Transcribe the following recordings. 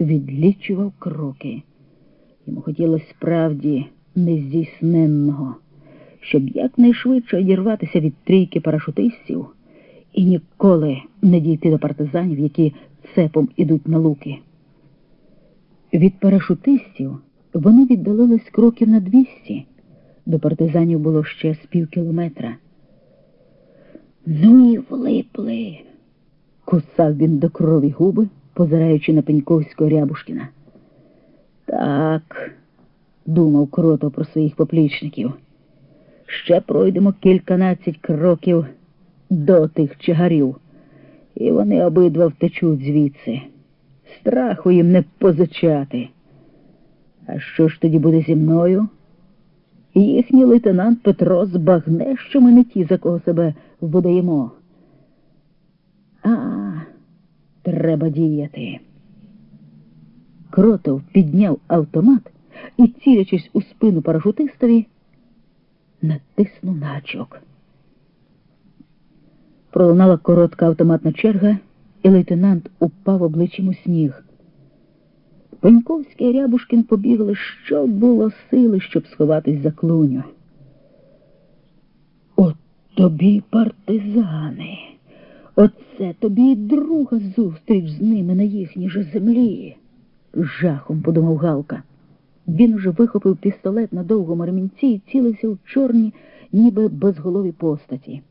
відлічував кроки. Йому хотілося справді нездійсненного, щоб якнайшвидше одірватися від трійки парашутистів і ніколи не дійти до партизанів, які цепом ідуть на луки. Від парашутистів вони віддалились кроків на двісті. До партизанів було ще з пів кілометра. Ну і влипли. Кусав він до крові губи, позираючи на Пеньковського Рябушкіна. Так, думав крото про своїх поплічників. Ще пройдемо кільканадцять кроків до тих чагарів, і вони обидва втечуть звідси. Страху їм не позичати. А що ж тоді буде зі мною? Їхній лейтенант Петро збагне, що ми не ті, за кого себе видаємо. А, треба діяти. Кротов підняв автомат і, цілячись у спину парашутистові, натиснув на гачок. Пролунала коротка автоматна черга, і лейтенант упав обличчям у сніг. Пеньковський і Рябушкін побігли, що було сили, щоб сховатись за клуню. От тобі партизани. Оце тобі і друга зустріч з ними на їхній же землі. Жахом подумав Галка. Він уже вихопив пістолет на довгому ремінці і цілився в чорні, ніби безголові постаті.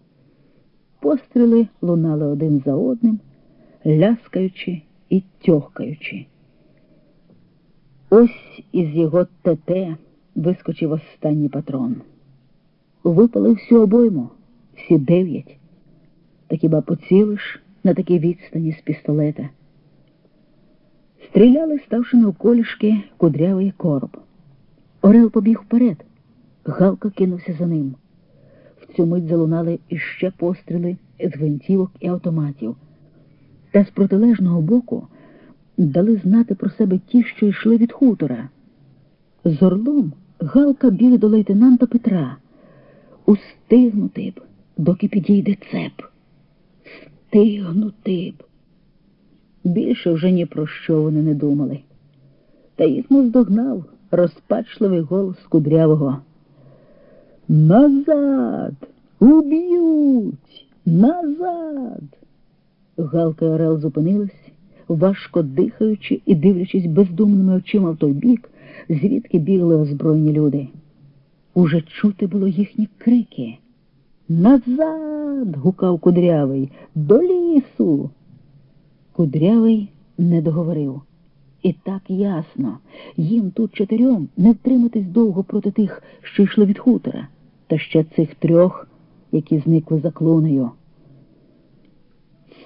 Постріли лунали один за одним, ляскаючи і тьохкаючи. Ось із його ТТ вискочив останній патрон. Випали всю обойму, всі дев'ять. Та хіба поцілиш на такій відстані з пістолета? Стріляли, ставши навколішки кудрявий короб. Орел побіг вперед. Галка кинувся за ним. В цю мить залунали іще постріли з гвинтівок і автоматів. Та з протилежного боку дали знати про себе ті, що йшли від хутора. З орлом Галка біг до лейтенанта Петра. Устигнути б, доки підійде цеп. Стигнути б. Більше вже ні про що вони не думали. Та їх наздогнав розпачливий голос кудрявого. Назад! Уб'ють! Назад! Галка Орел зупинились, важко дихаючи і дивлячись бездумними очима в той бік, звідки бігли озброєні люди. Уже чути було їхні крики. Назад! гукав кудрявий. До лісу. Кудрявий не договорив. І так ясно, їм тут чотирьом не втриматись довго проти тих, що йшли від хутора, та ще цих трьох, які зникли за клунею.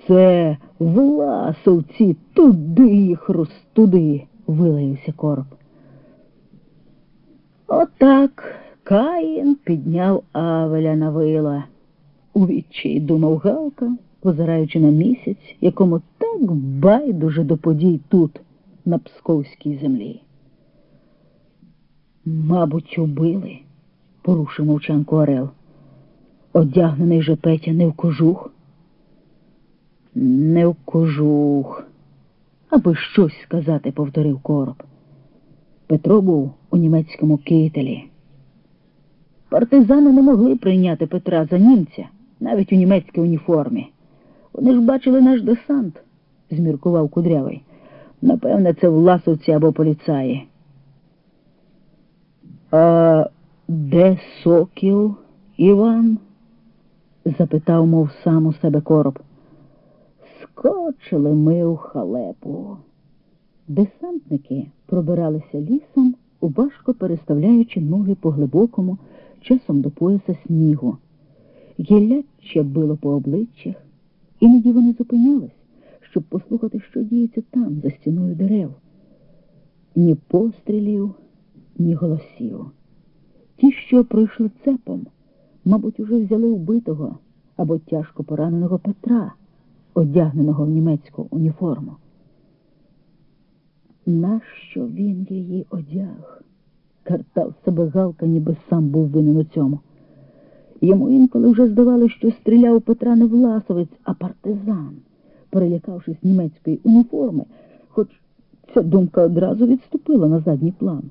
Це власовці, туди їх розтуди, вилаявся короб. Отак Каїн підняв Авеля на вила. У відчай думав Галка, позираючи на місяць, якому так байдуже до подій тут, на Псковській землі. Мабуть, убили, порушив мовчанку Орел. Одягнений же Петя не в кожух. Не в кожух, аби щось сказати, повторив короб. Петро був у німецькому кителі. Партизани не могли прийняти Петра за німця, навіть у німецькій уніформі. Вони ж бачили наш десант, зміркував кудрявий. Напевне, це власовці або поліцаї. А де сокіл, Іван? запитав, мов сам у себе короб. Скочили ми у халепу. Десантники пробиралися лісом, важко переставляючи ноги по глибокому, часом до пояса снігу. Гілляче било по обличчях, іноді вони зупинялись, щоб послухати, що діється там, за стіною дерев. Ні пострілів, ні голосів. Ті, що пройшли цепом, мабуть, уже взяли вбитого або тяжко пораненого Петра, одягненого в німецьку уніформу. Нащо він її одяг? Картав себе Галка, ніби сам був винен у цьому. Йому інколи вже здавалося, що стріляв Петра не власовець, а партизан, перелякавшись німецької уніформи, хоч Ця думка одразу відступила на задній план.